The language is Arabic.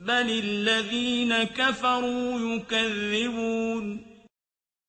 بل الذين كفروا يكذبون